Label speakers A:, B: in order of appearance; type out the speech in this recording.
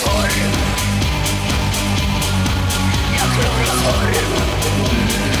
A: chloroform. Ja, chloroform.